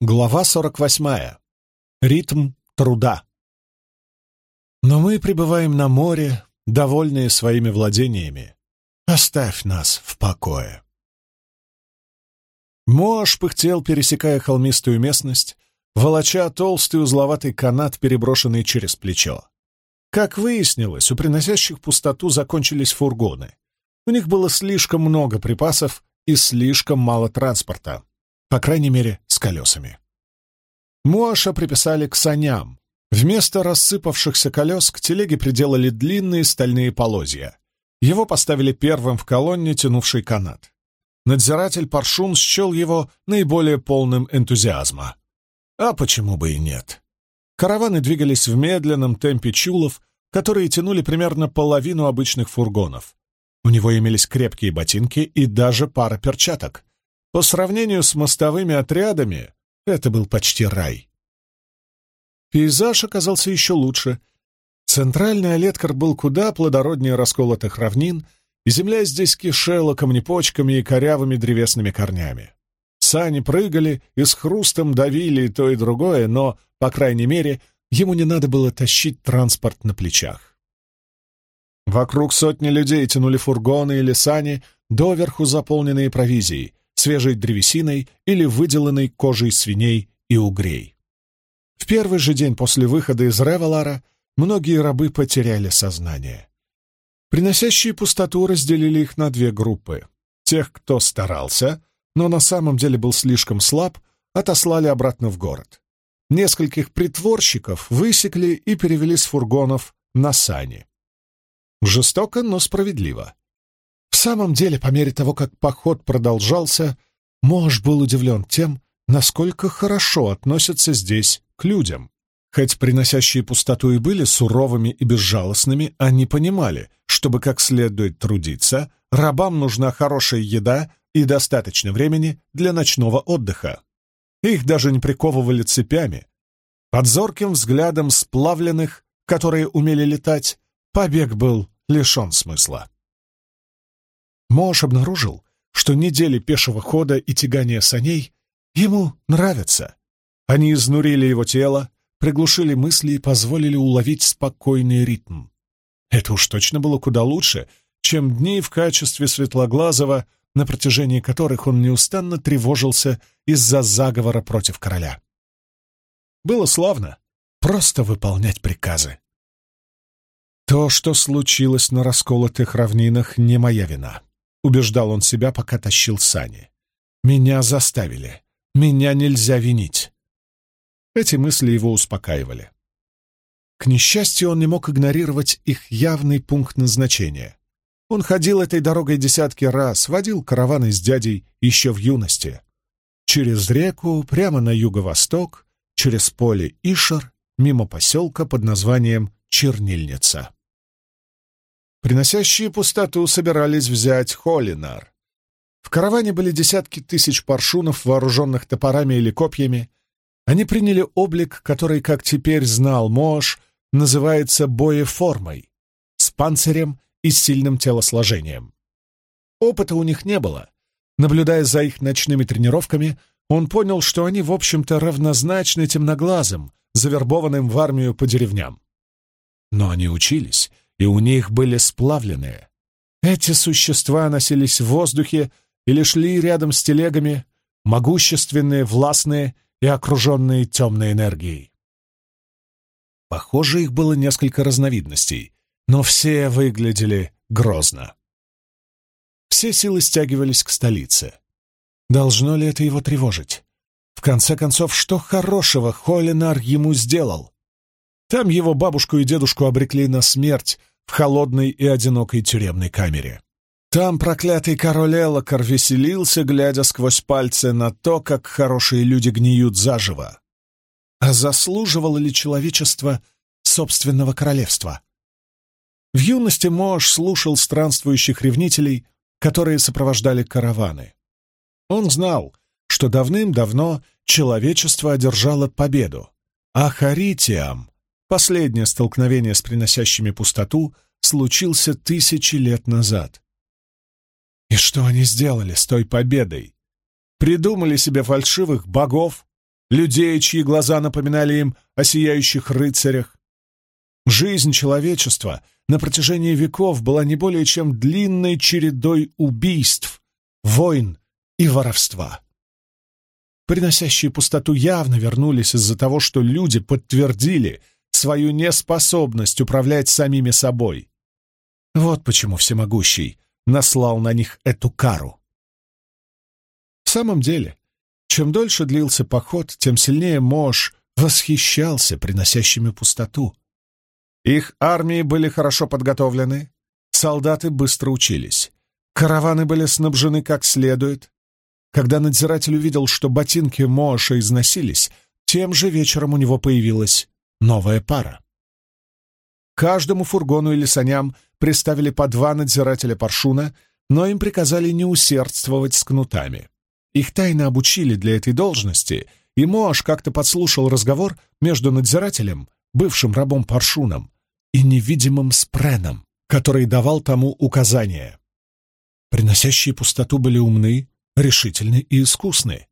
Глава 48. Ритм труда. Но мы пребываем на море, довольные своими владениями. Оставь нас в покое. Мош пыхтел, пересекая холмистую местность, волоча толстый узловатый канат, переброшенный через плечо. Как выяснилось, у приносящих пустоту закончились фургоны. У них было слишком много припасов и слишком мало транспорта. По крайней мере, с колесами. Муаша приписали к саням. Вместо рассыпавшихся колес к телеге приделали длинные стальные полозья. Его поставили первым в колонне, тянувшей канат. Надзиратель Паршун счел его наиболее полным энтузиазма. А почему бы и нет? Караваны двигались в медленном темпе чулов, которые тянули примерно половину обычных фургонов. У него имелись крепкие ботинки и даже пара перчаток. По сравнению с мостовыми отрядами, это был почти рай. Пейзаж оказался еще лучше. Центральный Олеткар был куда плодороднее расколотых равнин, и земля здесь кишела камнепочками и корявыми древесными корнями. Сани прыгали и с хрустом давили и то, и другое, но, по крайней мере, ему не надо было тащить транспорт на плечах. Вокруг сотни людей тянули фургоны или сани, доверху заполненные провизией, свежей древесиной или выделанной кожей свиней и угрей. В первый же день после выхода из Ревелара многие рабы потеряли сознание. Приносящие пустоту разделили их на две группы. Тех, кто старался, но на самом деле был слишком слаб, отослали обратно в город. Нескольких притворщиков высекли и перевели с фургонов на сани. Жестоко, но справедливо. В самом деле, по мере того, как поход продолжался, Мош был удивлен тем, насколько хорошо относятся здесь к людям. Хоть приносящие пустоту и были суровыми и безжалостными, они понимали, чтобы как следует трудиться, рабам нужна хорошая еда и достаточно времени для ночного отдыха. Их даже не приковывали цепями. Под зорким взглядом сплавленных, которые умели летать, побег был лишен смысла. Мош обнаружил, что недели пешего хода и тягания саней ему нравятся. Они изнурили его тело, приглушили мысли и позволили уловить спокойный ритм. Это уж точно было куда лучше, чем дни в качестве Светлоглазого, на протяжении которых он неустанно тревожился из-за заговора против короля. Было славно просто выполнять приказы. То, что случилось на расколотых равнинах, не моя вина. — убеждал он себя, пока тащил сани. «Меня заставили. Меня нельзя винить». Эти мысли его успокаивали. К несчастью, он не мог игнорировать их явный пункт назначения. Он ходил этой дорогой десятки раз, водил караваны с дядей еще в юности. Через реку, прямо на юго-восток, через поле Ишер, мимо поселка под названием Чернильница. Приносящие пустоту собирались взять Холинар. В караване были десятки тысяч паршунов, вооруженных топорами или копьями. Они приняли облик, который, как теперь знал Мош, называется боеформой, с панцирем и сильным телосложением. Опыта у них не было. Наблюдая за их ночными тренировками, он понял, что они, в общем-то, равнозначны темноглазым, завербованным в армию по деревням. Но они учились и у них были сплавленные. Эти существа носились в воздухе или шли рядом с телегами, могущественные, властные и окруженные темной энергией. Похоже, их было несколько разновидностей, но все выглядели грозно. Все силы стягивались к столице. Должно ли это его тревожить? В конце концов, что хорошего Холинар ему сделал? Там его бабушку и дедушку обрекли на смерть в холодной и одинокой тюремной камере. Там проклятый король Элокар веселился, глядя сквозь пальцы на то, как хорошие люди гниют заживо. А заслуживало ли человечество собственного королевства? В юности Мош слушал странствующих ревнителей, которые сопровождали караваны. Он знал, что давным-давно человечество одержало победу, а Харитиам Последнее столкновение с приносящими пустоту случился тысячи лет назад. И что они сделали с той победой? Придумали себе фальшивых богов, людей, чьи глаза напоминали им о сияющих рыцарях. Жизнь человечества на протяжении веков была не более чем длинной чередой убийств, войн и воровства. Приносящие пустоту явно вернулись из-за того, что люди подтвердили свою неспособность управлять самими собой. Вот почему Всемогущий наслал на них эту кару. В самом деле, чем дольше длился поход, тем сильнее Мош восхищался приносящими пустоту. Их армии были хорошо подготовлены, солдаты быстро учились, караваны были снабжены как следует. Когда надзиратель увидел, что ботинки Моша износились, тем же вечером у него появилась новая пара. Каждому фургону или саням приставили по два надзирателя паршуна, но им приказали не усердствовать с кнутами. Их тайно обучили для этой должности, и Моаш как-то подслушал разговор между надзирателем, бывшим рабом Паршуном, и невидимым Спреном, который давал тому указания. Приносящие пустоту были умны, решительны и искусны.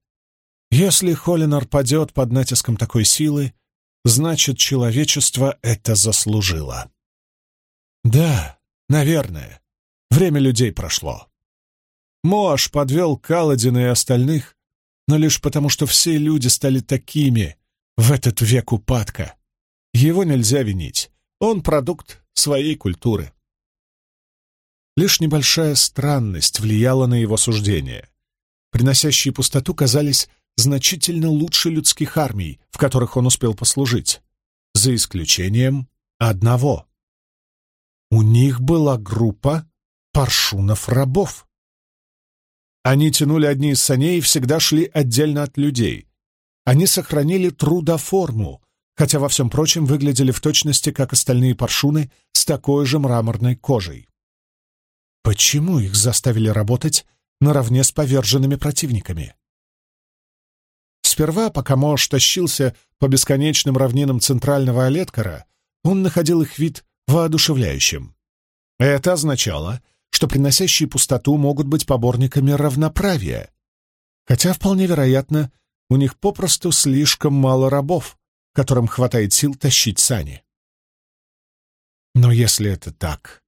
Если Холлинар падет под натиском такой силы, значит, человечество это заслужило. Да, наверное, время людей прошло. Моаш подвел Каладина и остальных, но лишь потому, что все люди стали такими в этот век упадка. Его нельзя винить. Он продукт своей культуры. Лишь небольшая странность влияла на его суждение. Приносящие пустоту казались значительно лучше людских армий, в которых он успел послужить, за исключением одного. У них была группа паршунов-рабов. Они тянули одни из саней и всегда шли отдельно от людей. Они сохранили трудоформу, хотя во всем прочем выглядели в точности, как остальные паршуны, с такой же мраморной кожей. Почему их заставили работать наравне с поверженными противниками? Сперва, пока Мош тащился по бесконечным равнинам центрального Олеткара, он находил их вид воодушевляющим. Это означало, что приносящие пустоту могут быть поборниками равноправия. Хотя, вполне вероятно, у них попросту слишком мало рабов, которым хватает сил тащить сани. Но если это так,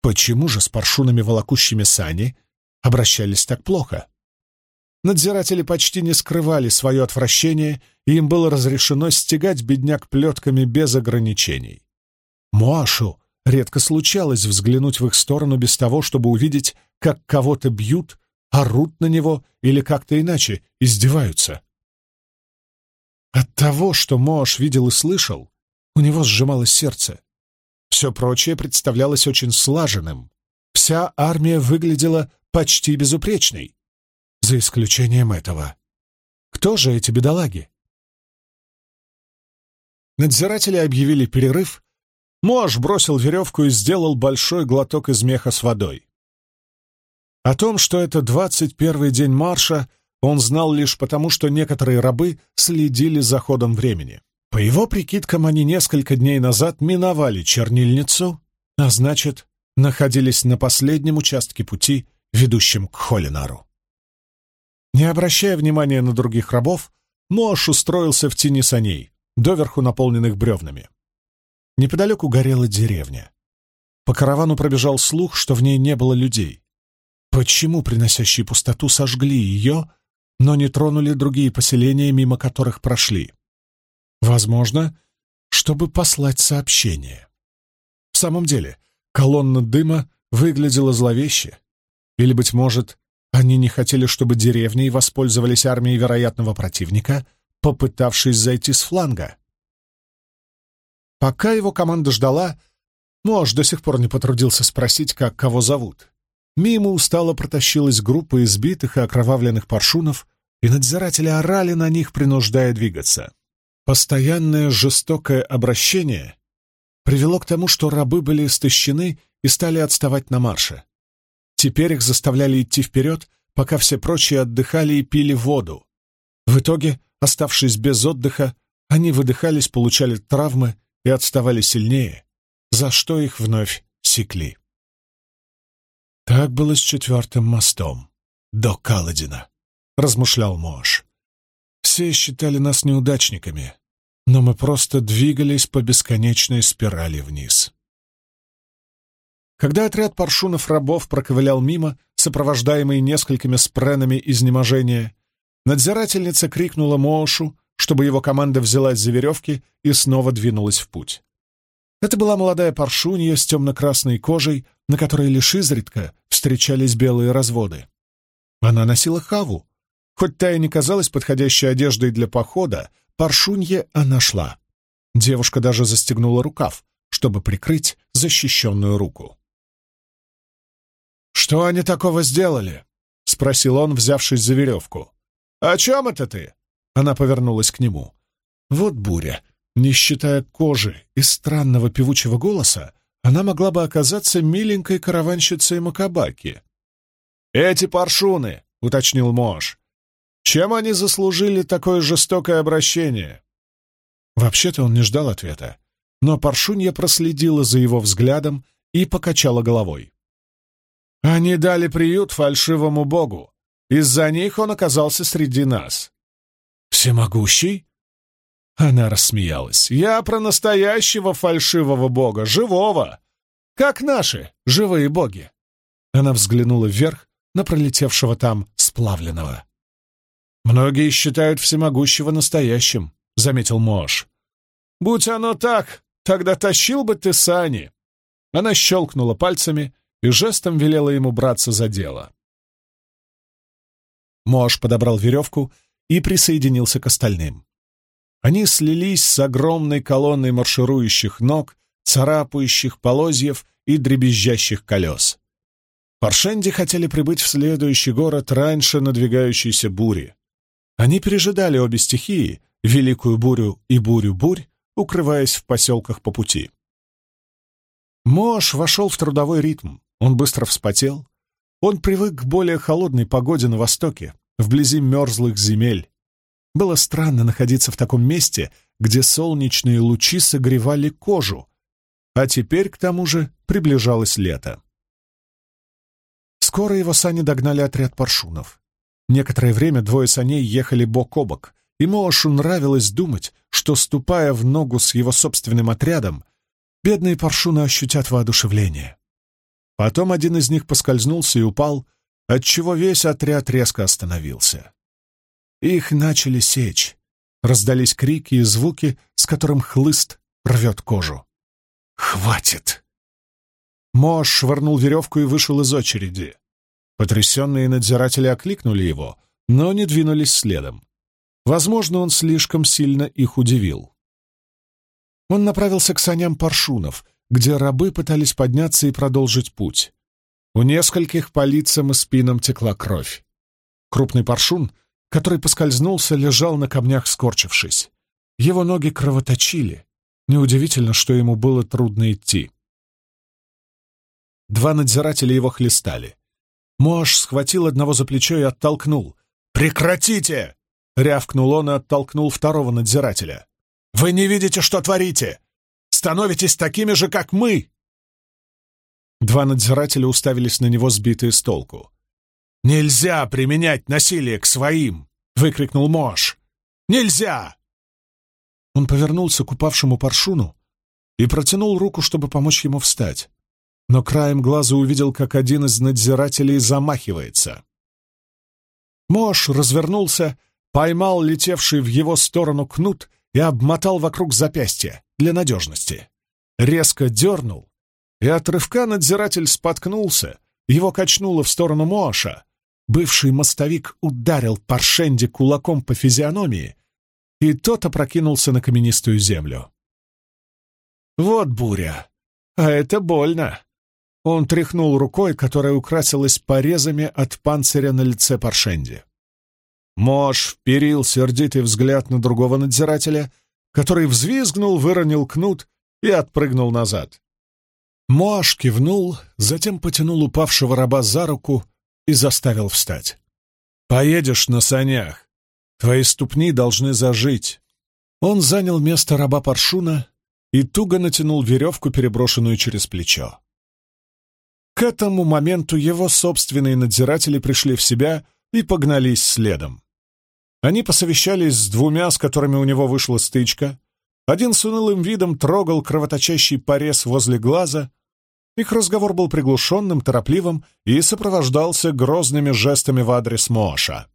почему же с паршунами, волокущими сани, обращались так плохо? Надзиратели почти не скрывали свое отвращение, и им было разрешено стегать бедняк плетками без ограничений. Муашу Редко случалось взглянуть в их сторону без того, чтобы увидеть, как кого-то бьют, орут на него или как-то иначе издеваются. От того, что Мош видел и слышал, у него сжималось сердце. Все прочее представлялось очень слаженным. Вся армия выглядела почти безупречной, за исключением этого. Кто же эти бедолаги? Надзиратели объявили перерыв, Мош бросил веревку и сделал большой глоток из меха с водой. О том, что это двадцать первый день марша, он знал лишь потому, что некоторые рабы следили за ходом времени. По его прикидкам, они несколько дней назад миновали чернильницу, а значит, находились на последнем участке пути, ведущем к Холинару. Не обращая внимания на других рабов, Мош устроился в тени саней, доверху наполненных бревнами. Неподалеку горела деревня. По каравану пробежал слух, что в ней не было людей. Почему приносящие пустоту сожгли ее, но не тронули другие поселения, мимо которых прошли? Возможно, чтобы послать сообщение. В самом деле, колонна дыма выглядела зловеще. Или, быть может, они не хотели, чтобы деревни воспользовались армией вероятного противника, попытавшись зайти с фланга. Пока его команда ждала, Мош до сих пор не потрудился спросить, как кого зовут. Мимо устало протащилась группа избитых и окровавленных паршунов, и надзиратели орали на них, принуждая двигаться. Постоянное жестокое обращение привело к тому, что рабы были истощены и стали отставать на марше. Теперь их заставляли идти вперед, пока все прочие отдыхали и пили воду. В итоге, оставшись без отдыха, они выдыхались, получали травмы и отставали сильнее, за что их вновь секли. Так было с четвертым мостом, до Каладина, размышлял Мош. Все считали нас неудачниками, но мы просто двигались по бесконечной спирали вниз. Когда отряд паршунов-рабов проковылял мимо, сопровождаемый несколькими спренами изнеможения, надзирательница крикнула Моушу, чтобы его команда взялась за веревки и снова двинулась в путь. Это была молодая паршунья с темно-красной кожей, на которой лишь изредка встречались белые разводы. Она носила хаву. Хоть та и не казалась подходящей одеждой для похода, паршунье она шла. Девушка даже застегнула рукав, чтобы прикрыть защищенную руку. «Что они такого сделали?» — спросил он, взявшись за веревку. «О чем это ты?» — она повернулась к нему. «Вот буря. Не считая кожи и странного певучего голоса, она могла бы оказаться миленькой караванщицей Макабаки. «Эти паршуны», — уточнил Мош, — «чем они заслужили такое жестокое обращение?» Вообще-то он не ждал ответа, но паршунья проследила за его взглядом и покачала головой. «Они дали приют фальшивому богу. Из-за них он оказался среди нас». «Всемогущий?» Она рассмеялась. «Я про настоящего фальшивого бога, живого, как наши живые боги». Она взглянула вверх на пролетевшего там сплавленного. «Многие считают всемогущего настоящим», — заметил Мош. «Будь оно так, тогда тащил бы ты сани». Она щелкнула пальцами и жестом велела ему браться за дело. Мош подобрал веревку и присоединился к остальным. Они слились с огромной колонной марширующих ног, царапающих полозьев и дребезжащих колес. Паршенди хотели прибыть в следующий город раньше надвигающейся бури. Они пережидали обе стихии, великую бурю и бурю-бурь, укрываясь в поселках по пути. Мош вошел в трудовой ритм, он быстро вспотел. Он привык к более холодной погоде на востоке, вблизи мерзлых земель. Было странно находиться в таком месте, где солнечные лучи согревали кожу, а теперь, к тому же, приближалось лето. Скоро его сани догнали отряд паршунов. Некоторое время двое саней ехали бок о бок, и Моашу нравилось думать, что, ступая в ногу с его собственным отрядом, бедные паршуны ощутят воодушевление. Потом один из них поскользнулся и упал, отчего весь отряд резко остановился. Их начали сечь. Раздались крики и звуки, с которым хлыст рвет кожу. «Хватит!» Мош швырнул веревку и вышел из очереди. Потрясенные надзиратели окликнули его, но не двинулись следом. Возможно, он слишком сильно их удивил. Он направился к саням паршунов, где рабы пытались подняться и продолжить путь. У нескольких по лицам и спинам текла кровь. Крупный паршун который поскользнулся, лежал на камнях, скорчившись. Его ноги кровоточили. Неудивительно, что ему было трудно идти. Два надзирателя его хлестали. Мош схватил одного за плечо и оттолкнул. «Прекратите!» — рявкнул он и оттолкнул второго надзирателя. «Вы не видите, что творите! Становитесь такими же, как мы!» Два надзирателя уставились на него, сбитые с толку. «Нельзя применять насилие к своим!» — выкрикнул Мош. «Нельзя!» Он повернулся к упавшему паршуну и протянул руку, чтобы помочь ему встать. Но краем глаза увидел, как один из надзирателей замахивается. Мош развернулся, поймал летевший в его сторону кнут и обмотал вокруг запястья для надежности. Резко дернул, и от рывка надзиратель споткнулся, его качнуло в сторону Моша, Бывший мостовик ударил Паршенди кулаком по физиономии, и тот опрокинулся на каменистую землю. «Вот буря! А это больно!» Он тряхнул рукой, которая украсилась порезами от панциря на лице Паршенди. Мош вперил сердитый взгляд на другого надзирателя, который взвизгнул, выронил кнут и отпрыгнул назад. Мош кивнул, затем потянул упавшего раба за руку и заставил встать. «Поедешь на санях. Твои ступни должны зажить». Он занял место раба Паршуна и туго натянул веревку, переброшенную через плечо. К этому моменту его собственные надзиратели пришли в себя и погнались следом. Они посовещались с двумя, с которыми у него вышла стычка. Один с унылым видом трогал кровоточащий порез возле глаза. Их разговор был приглушенным, торопливым и сопровождался грозными жестами в адрес Моша.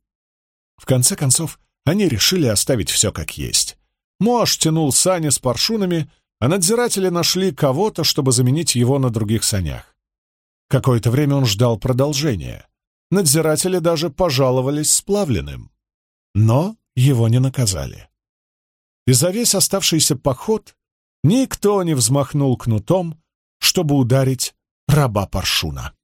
В конце концов, они решили оставить все как есть. Мош тянул сани с паршунами, а надзиратели нашли кого-то, чтобы заменить его на других санях. Какое-то время он ждал продолжения. Надзиратели даже пожаловались сплавленным. Но его не наказали. И за весь оставшийся поход никто не взмахнул кнутом, чтобы ударить раба Паршуна.